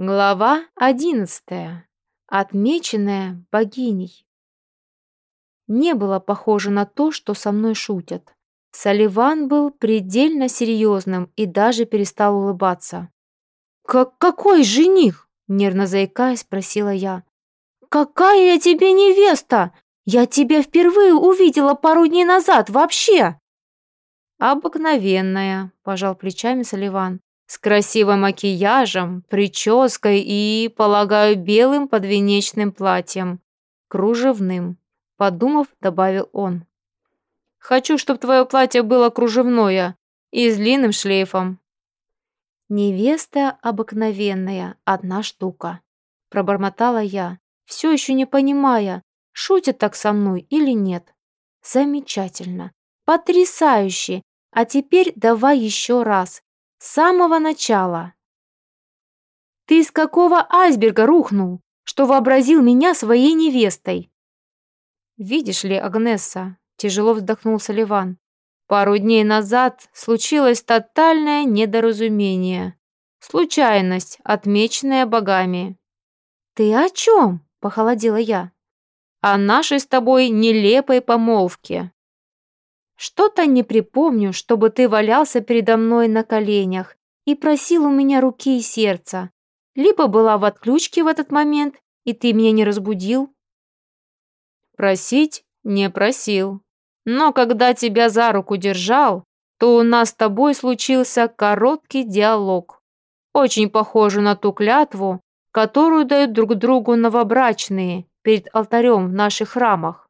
Глава одиннадцатая. Отмеченная богиней. Не было похоже на то, что со мной шутят. Соливан был предельно серьезным и даже перестал улыбаться. «Как какой жених?» — нервно заикаясь, спросила я. «Какая я тебе невеста? Я тебя впервые увидела пару дней назад вообще!» «Обыкновенная», — пожал плечами Соливан с красивым макияжем, прической и, полагаю, белым подвенечным платьем, кружевным, подумав, добавил он. Хочу, чтобы твое платье было кружевное и с длинным шлейфом. Невеста обыкновенная, одна штука, пробормотала я, все еще не понимая, шутят так со мной или нет. Замечательно, потрясающе, а теперь давай еще раз, с самого начала. Ты из какого айсберга рухнул, что вообразил меня своей невестой? Видишь ли, Агнесса, тяжело вздохнул Соливан, пару дней назад случилось тотальное недоразумение. Случайность, отмеченная богами. Ты о чем? Похолодела я. О нашей с тобой нелепой помолвке. Что-то не припомню, чтобы ты валялся передо мной на коленях и просил у меня руки и сердца. Либо была в отключке в этот момент, и ты меня не разбудил. Просить не просил. Но когда тебя за руку держал, то у нас с тобой случился короткий диалог. Очень похожий на ту клятву, которую дают друг другу новобрачные перед алтарем в наших храмах.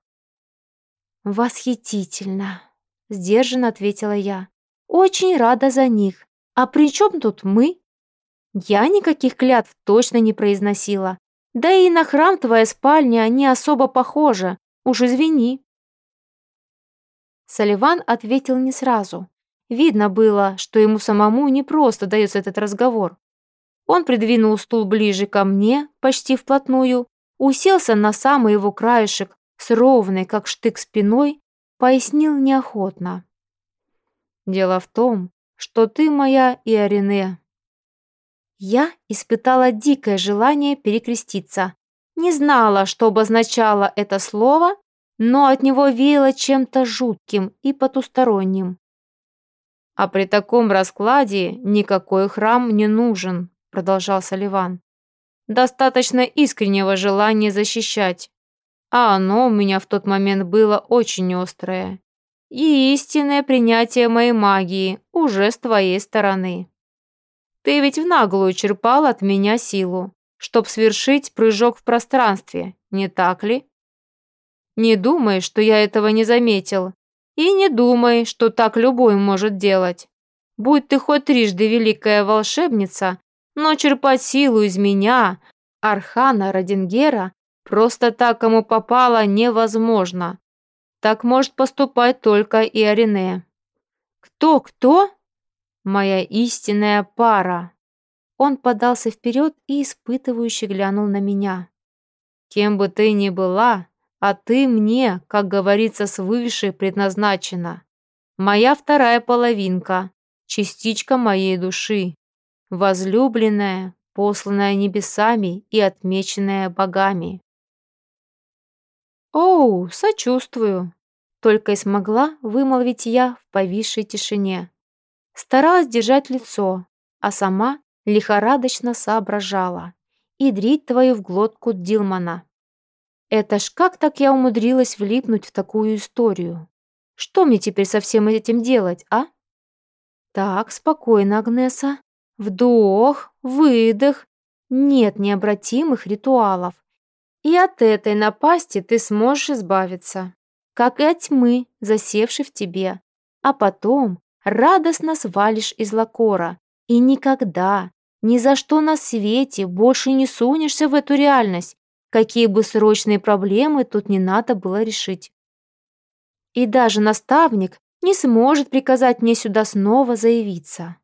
Восхитительно. Сдержанно ответила я. Очень рада за них. А при чем тут мы? Я никаких клятв точно не произносила. Да и на храм твоя спальня не особо похожа. Уж извини. Соливан ответил не сразу. Видно было, что ему самому не просто дается этот разговор. Он придвинул стул ближе ко мне, почти вплотную, уселся на самый его краешек с ровной, как штык, спиной пояснил неохотно. «Дело в том, что ты моя Иорине». Я испытала дикое желание перекреститься. Не знала, что обозначало это слово, но от него веяло чем-то жутким и потусторонним. «А при таком раскладе никакой храм не нужен», — продолжал Соливан. «Достаточно искреннего желания защищать. А оно у меня в тот момент было очень острое. И истинное принятие моей магии уже с твоей стороны. Ты ведь в наглую черпал от меня силу, чтоб свершить прыжок в пространстве, не так ли? Не думай, что я этого не заметил. И не думай, что так любой может делать. Будь ты хоть трижды великая волшебница, но черпать силу из меня, Архана Радингера, Просто так кому попало невозможно. Так может поступать только и Арине. Кто-кто? Моя истинная пара. Он подался вперед и испытывающе глянул на меня. Кем бы ты ни была, а ты мне, как говорится, свыше предназначена. Моя вторая половинка, частичка моей души, возлюбленная, посланная небесами и отмеченная богами. «Оу, сочувствую!» Только и смогла вымолвить я в повисшей тишине. Старалась держать лицо, а сама лихорадочно соображала. И дрить твою в глотку Дилмана. Это ж как так я умудрилась влипнуть в такую историю? Что мне теперь со всем этим делать, а? Так, спокойно, Агнеса. Вдох, выдох. Нет необратимых ритуалов. И от этой напасти ты сможешь избавиться, как и от тьмы, засевшей в тебе. А потом радостно свалишь из лакора и никогда, ни за что на свете больше не сунешься в эту реальность, какие бы срочные проблемы тут не надо было решить. И даже наставник не сможет приказать мне сюда снова заявиться.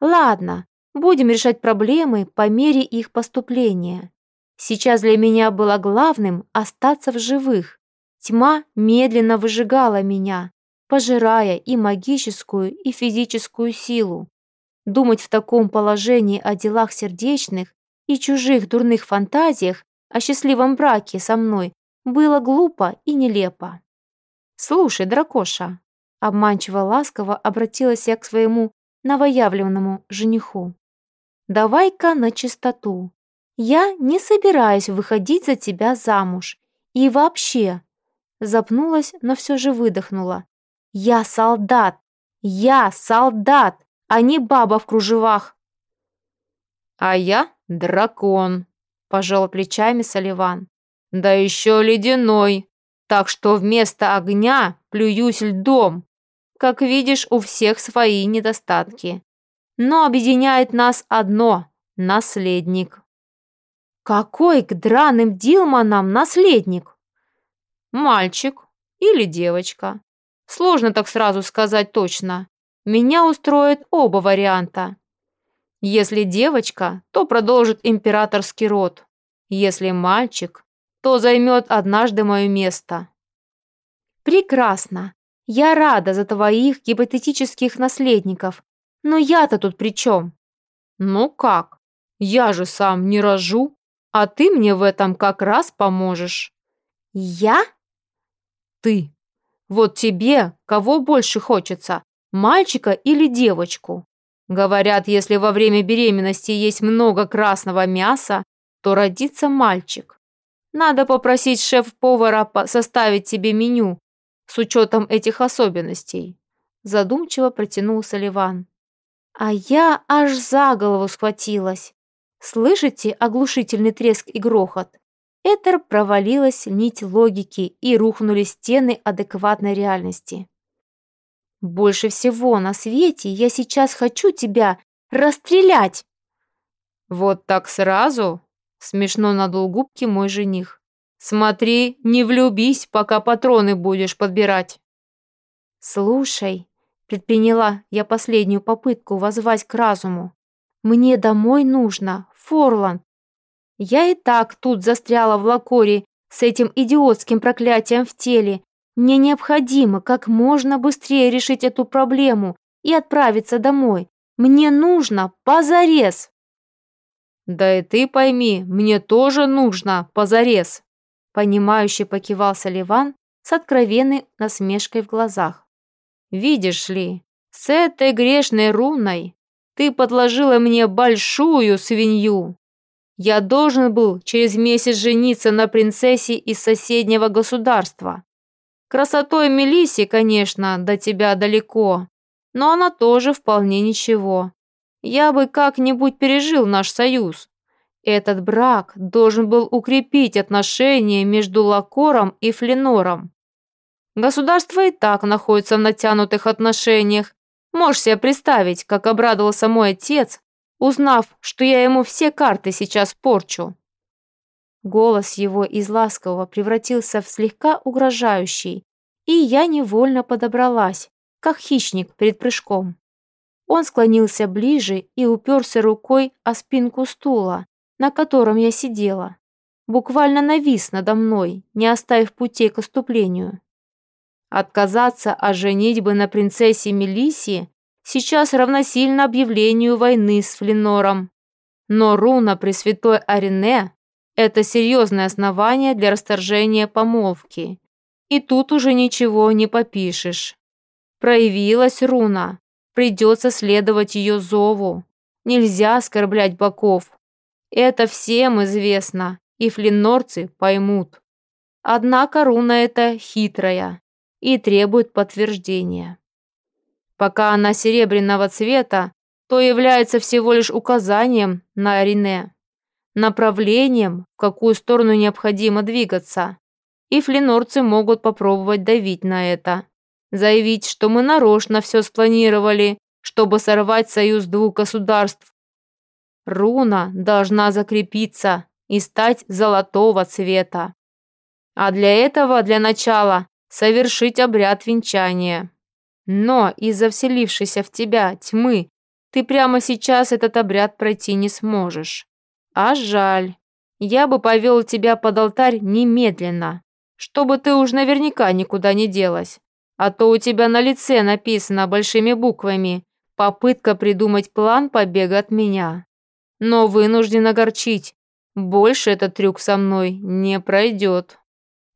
Ладно, будем решать проблемы по мере их поступления. Сейчас для меня было главным остаться в живых. Тьма медленно выжигала меня, пожирая и магическую, и физическую силу. Думать в таком положении о делах сердечных и чужих дурных фантазиях о счастливом браке со мной было глупо и нелепо. «Слушай, дракоша», — обманчиво ласково обратилась я к своему новоявленному жениху. «Давай-ка на чистоту. Я не собираюсь выходить за тебя замуж. И вообще...» Запнулась, но все же выдохнула. «Я солдат! Я солдат, а не баба в кружевах!» «А я дракон», — пожал плечами Соливан. «Да еще ледяной, так что вместо огня плююсь льдом. Как видишь, у всех свои недостатки. Но объединяет нас одно — наследник». «Какой к драным Дилманам наследник?» «Мальчик или девочка. Сложно так сразу сказать точно. Меня устроят оба варианта. Если девочка, то продолжит императорский род. Если мальчик, то займет однажды мое место. Прекрасно. Я рада за твоих гипотетических наследников. Но я-то тут при чем? Ну как? Я же сам не рожу, а ты мне в этом как раз поможешь. Я? Ты. Вот тебе кого больше хочется, мальчика или девочку? Говорят, если во время беременности есть много красного мяса, то родится мальчик. Надо попросить шеф-повара составить тебе меню с учетом этих особенностей. Задумчиво протянул Соливан. А я аж за голову схватилась. Слышите оглушительный треск и грохот? Этер провалилась нить логики и рухнули стены адекватной реальности. Больше всего на свете я сейчас хочу тебя расстрелять!» «Вот так сразу?» — смешно надул губки мой жених. «Смотри, не влюбись, пока патроны будешь подбирать». «Слушай», — предприняла я последнюю попытку возвать к разуму, «мне домой нужно, Форланд. Я и так тут застряла в Лакоре с этим идиотским проклятием в теле, мне необходимо как можно быстрее решить эту проблему и отправиться домой. Мне нужно позарез. Да и ты пойми, мне тоже нужно позарез. Понимающе покивал Ливан с откровенной насмешкой в глазах. Видишь ли, с этой грешной руной ты подложила мне большую свинью. Я должен был через месяц жениться на принцессе из соседнего государства. Красотой Мелиси, конечно, до тебя далеко, но она тоже вполне ничего. Я бы как-нибудь пережил наш союз. Этот брак должен был укрепить отношения между Лакором и Фленором. Государство и так находится в натянутых отношениях. Можешь себе представить, как обрадовался мой отец, узнав, что я ему все карты сейчас порчу. Голос его из ласкового превратился в слегка угрожающий, и я невольно подобралась, как хищник перед прыжком. Он склонился ближе и уперся рукой о спинку стула, на котором я сидела. Буквально навис надо мной, не оставив путей к оступлению. Отказаться от женитьбы на принцессе Мелисии сейчас равносильно объявлению войны с Фленором. Но руна Пресвятой Арине это серьезное основание для расторжения помолвки. И тут уже ничего не попишешь. Проявилась руна. Придется следовать ее зову. Нельзя оскорблять боков. Это всем известно, и флинорцы поймут. Однако руна эта хитрая и требует подтверждения. Пока она серебряного цвета, то является всего лишь указанием на арене направлением, в какую сторону необходимо двигаться. И флинорцы могут попробовать давить на это. Заявить, что мы нарочно все спланировали, чтобы сорвать союз двух государств. Руна должна закрепиться и стать золотого цвета. А для этого, для начала, совершить обряд венчания. Но из-за вселившейся в тебя тьмы ты прямо сейчас этот обряд пройти не сможешь. А жаль. Я бы повел тебя под алтарь немедленно, чтобы ты уж наверняка никуда не делась. А то у тебя на лице написано большими буквами «Попытка придумать план побега от меня». но вынужден огорчить. Больше этот трюк со мной не пройдет.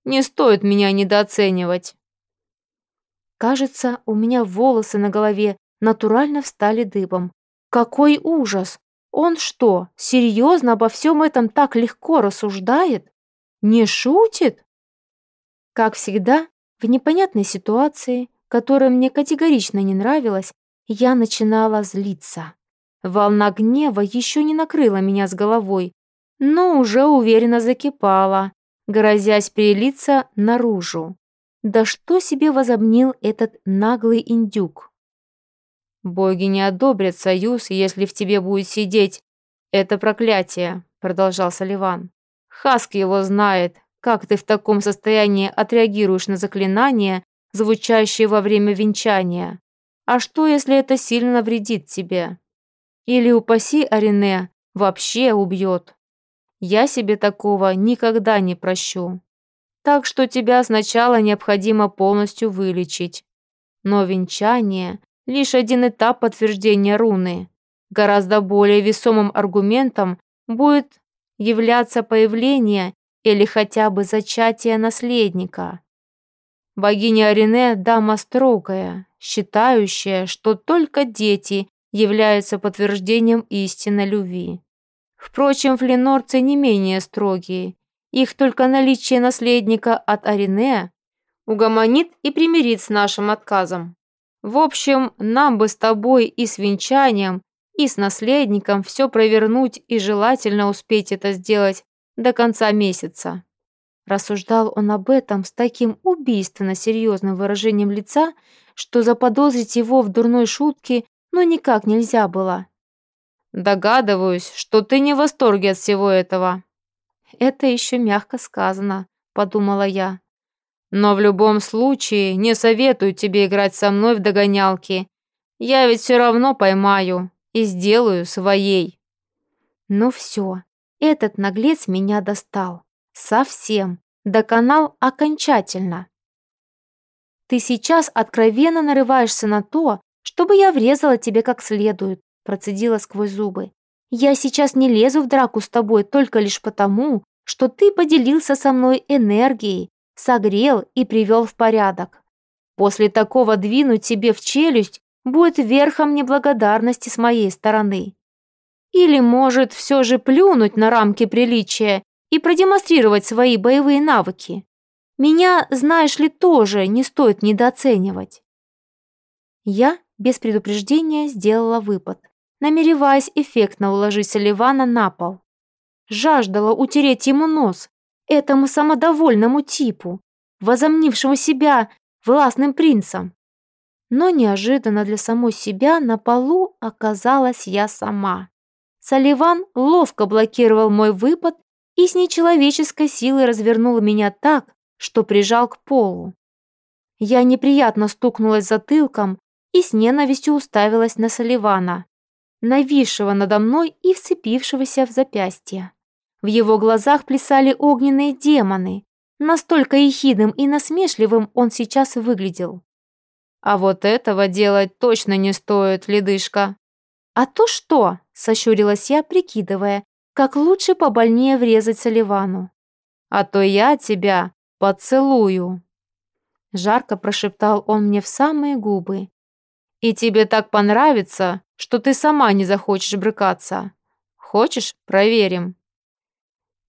Не стоит меня недооценивать. Кажется, у меня волосы на голове натурально встали дыбом. Какой ужас! Он что, серьезно обо всем этом так легко рассуждает? Не шутит? Как всегда, в непонятной ситуации, которая мне категорично не нравилась, я начинала злиться. Волна гнева еще не накрыла меня с головой, но уже уверенно закипала, грозясь перелиться наружу. Да что себе возомнил этот наглый индюк? «Боги не одобрят союз, если в тебе будет сидеть. Это проклятие», — продолжал Соливан. «Хаск его знает, как ты в таком состоянии отреагируешь на заклинание, звучащее во время венчания. А что, если это сильно навредит тебе? Или, упаси Арине, вообще убьет? Я себе такого никогда не прощу. Так что тебя сначала необходимо полностью вылечить. Но венчание – лишь один этап подтверждения руны. Гораздо более весомым аргументом будет являться появление или хотя бы зачатие наследника. Богиня Арине – дама строгая, считающая, что только дети являются подтверждением истинной любви. Впрочем, флинорцы не менее строгие. Их только наличие наследника от Арине угомонит и примирит с нашим отказом. В общем, нам бы с тобой и с венчанием, и с наследником все провернуть и желательно успеть это сделать до конца месяца. Рассуждал он об этом с таким убийственно серьезным выражением лица, что заподозрить его в дурной шутке ну никак нельзя было. «Догадываюсь, что ты не в восторге от всего этого». «Это еще мягко сказано», — подумала я. «Но в любом случае не советую тебе играть со мной в догонялки. Я ведь все равно поймаю и сделаю своей». Ну все, этот наглец меня достал. Совсем. Доконал окончательно. Ты сейчас откровенно нарываешься на то, чтобы я врезала тебе как следует, процедила сквозь зубы. Я сейчас не лезу в драку с тобой только лишь потому, что ты поделился со мной энергией, согрел и привел в порядок. После такого двинуть тебе в челюсть будет верхом неблагодарности с моей стороны. Или, может, все же плюнуть на рамки приличия и продемонстрировать свои боевые навыки. Меня, знаешь ли, тоже не стоит недооценивать. Я без предупреждения сделала выпад, намереваясь эффектно уложить Соливана на пол. Жаждала утереть ему нос, этому самодовольному типу, возомнившему себя властным принцем. Но неожиданно для самой себя на полу оказалась я сама. Соливан ловко блокировал мой выпад и с нечеловеческой силой развернул меня так, что прижал к полу. Я неприятно стукнулась затылком и с ненавистью уставилась на Соливана, нависшего надо мной и вцепившегося в запястье. В его глазах плясали огненные демоны. Настолько ехидным и насмешливым он сейчас выглядел. «А вот этого делать точно не стоит, ледышка». «А то что?» – сощурилась я, прикидывая, как лучше побольнее врезать Соливану. «А то я тебя поцелую!» Жарко прошептал он мне в самые губы. «И тебе так понравится, что ты сама не захочешь брыкаться. Хочешь, проверим?»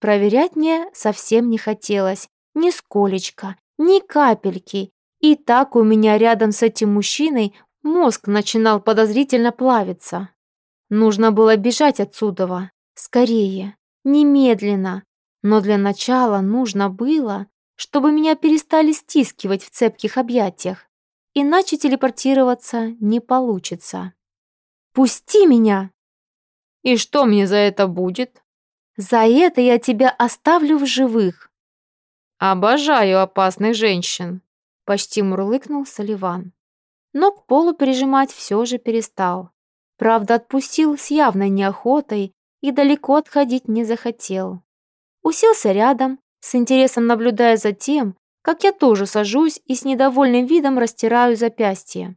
Проверять мне совсем не хотелось, ни сколечко, ни капельки. И так у меня рядом с этим мужчиной мозг начинал подозрительно плавиться. Нужно было бежать отсюда, Скорее, немедленно. Но для начала нужно было, чтобы меня перестали стискивать в цепких объятиях. Иначе телепортироваться не получится. «Пусти меня!» «И что мне за это будет?» «За это я тебя оставлю в живых!» «Обожаю опасных женщин!» Почти мурлыкнул Соливан. Но к полу прижимать все же перестал. Правда, отпустил с явной неохотой и далеко отходить не захотел. Уселся рядом, с интересом наблюдая за тем, как я тоже сажусь и с недовольным видом растираю запястье.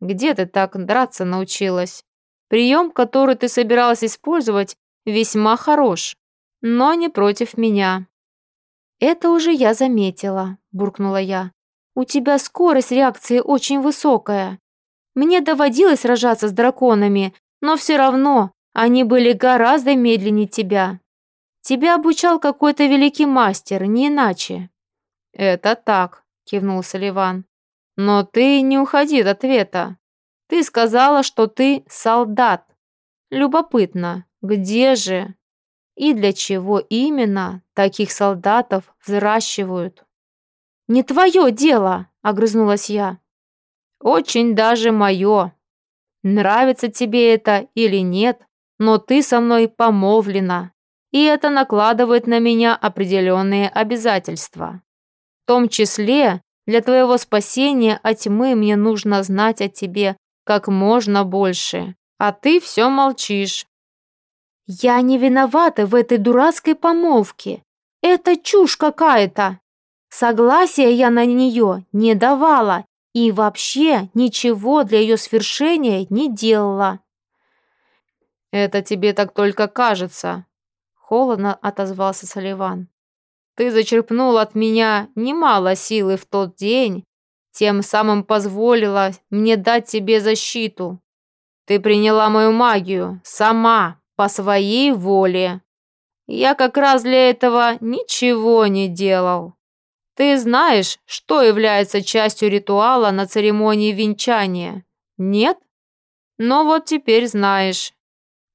«Где ты так драться научилась?» Прием, который ты собиралась использовать, весьма хорош, но не против меня». «Это уже я заметила», — буркнула я. «У тебя скорость реакции очень высокая. Мне доводилось сражаться с драконами, но все равно они были гораздо медленнее тебя. Тебя обучал какой-то великий мастер, не иначе». «Это так», — кивнул Соливан. «Но ты не уходи от ответа. Ты сказала, что ты солдат. Любопытно, где же и для чего именно таких солдатов взращивают?» «Не твое дело!» — огрызнулась я. «Очень даже мое. Нравится тебе это или нет, но ты со мной помолвлена, и это накладывает на меня определенные обязательства. В том числе для твоего спасения от тьмы мне нужно знать о тебе как можно больше, а ты все молчишь». «Я не виновата в этой дурацкой помолвке. Это чушь какая-то. Согласия я на нее не давала и вообще ничего для ее свершения не делала». «Это тебе так только кажется», — холодно отозвался Соливан. «Ты зачерпнул от меня немало силы в тот день, тем самым позволила мне дать тебе защиту. Ты приняла мою магию сама, по своей воле. Я как раз для этого ничего не делал. Ты знаешь, что является частью ритуала на церемонии венчания? Нет? Но вот теперь знаешь.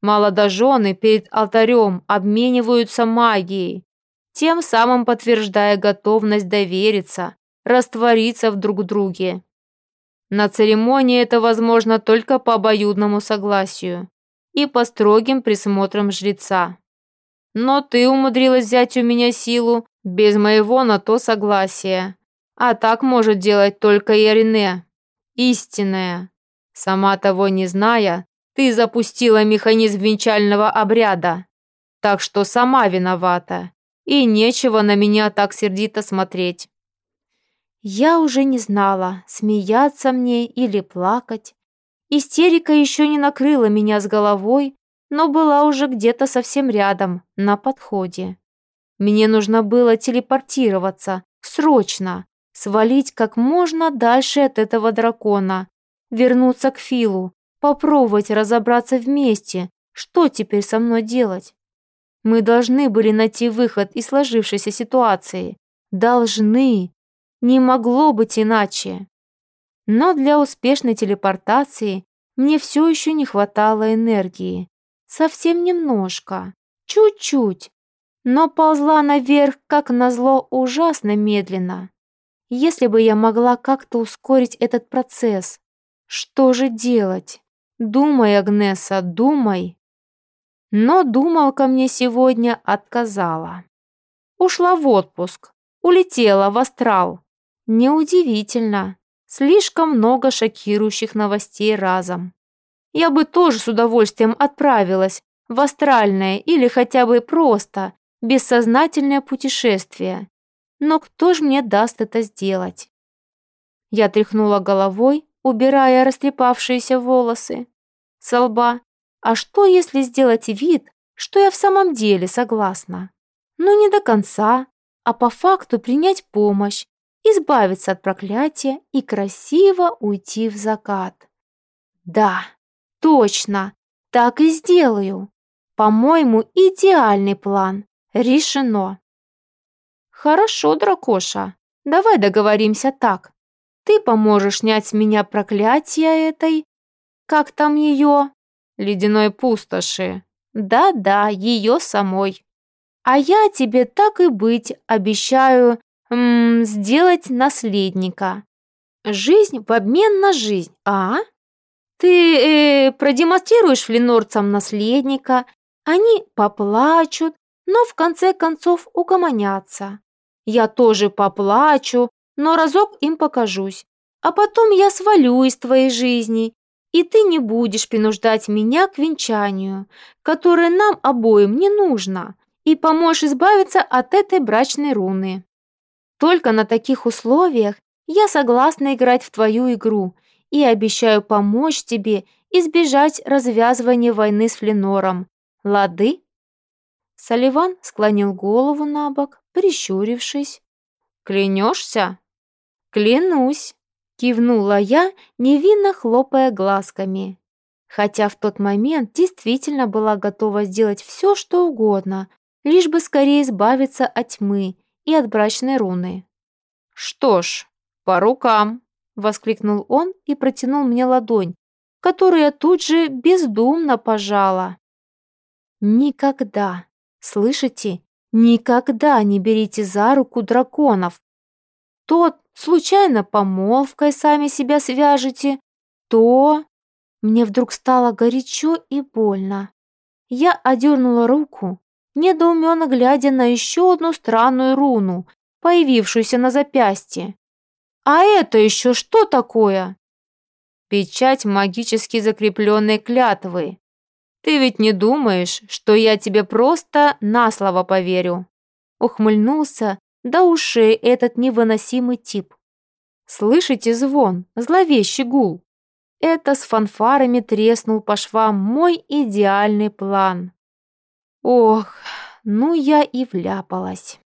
Молодожены перед алтарем обмениваются магией, тем самым подтверждая готовность довериться, раствориться в друг друге. На церемонии это возможно только по обоюдному согласию и по строгим присмотрам жреца. Но ты умудрилась взять у меня силу без моего на то согласия. А так может делать только Ирине. Истинная. Сама того не зная, ты запустила механизм венчального обряда. Так что сама виновата. И нечего на меня так сердито смотреть. Я уже не знала, смеяться мне или плакать. Истерика еще не накрыла меня с головой, но была уже где-то совсем рядом, на подходе. Мне нужно было телепортироваться, срочно, свалить как можно дальше от этого дракона, вернуться к Филу, попробовать разобраться вместе, что теперь со мной делать. Мы должны были найти выход из сложившейся ситуации. Должны. Не могло быть иначе. Но для успешной телепортации мне все еще не хватало энергии. Совсем немножко. Чуть-чуть. Но ползла наверх, как назло, ужасно медленно. Если бы я могла как-то ускорить этот процесс. Что же делать? Думай, Агнеса, думай. Но думалка мне сегодня отказала. Ушла в отпуск. Улетела в астрал. Неудивительно. Слишком много шокирующих новостей разом. Я бы тоже с удовольствием отправилась в астральное или хотя бы просто бессознательное путешествие. Но кто ж мне даст это сделать? Я тряхнула головой, убирая растрепавшиеся волосы со лба. А что, если сделать вид, что я в самом деле согласна? Ну, не до конца, а по факту принять помощь, избавиться от проклятия и красиво уйти в закат. Да, точно, так и сделаю. По-моему, идеальный план. Решено. Хорошо, дракоша, давай договоримся так. Ты поможешь снять с меня проклятие этой... Как там ее? Ледяной пустоши. Да-да, ее самой. А я тебе так и быть обещаю м, сделать наследника. Жизнь в обмен на жизнь, а? Ты э, продемонстрируешь флинорцам наследника, они поплачут, но в конце концов угомонятся. Я тоже поплачу, но разок им покажусь. А потом я свалю из твоей жизни, и ты не будешь принуждать меня к венчанию, которое нам обоим не нужно, и поможешь избавиться от этой брачной руны. Только на таких условиях я согласна играть в твою игру и обещаю помочь тебе избежать развязывания войны с Фленором. Лады?» Салливан склонил голову на бок, прищурившись. «Клянешься?» «Клянусь!» — кивнула я, невинно хлопая глазками. Хотя в тот момент действительно была готова сделать все, что угодно, лишь бы скорее избавиться от тьмы и от брачной руны. «Что ж, по рукам!» — воскликнул он и протянул мне ладонь, которую я тут же бездумно пожала. «Никогда, слышите, никогда не берите за руку драконов. Тот случайно помолвкой сами себя свяжете, то...» Мне вдруг стало горячо и больно. Я одернула руку, недоуменно глядя на еще одну странную руну, появившуюся на запястье. «А это еще что такое?» «Печать магически закрепленной клятвы. Ты ведь не думаешь, что я тебе просто на слово поверю?» Ухмыльнулся до ушей этот невыносимый тип. «Слышите звон, зловещий гул?» Это с фанфарами треснул по швам мой идеальный план. Ох, ну я и вляпалась.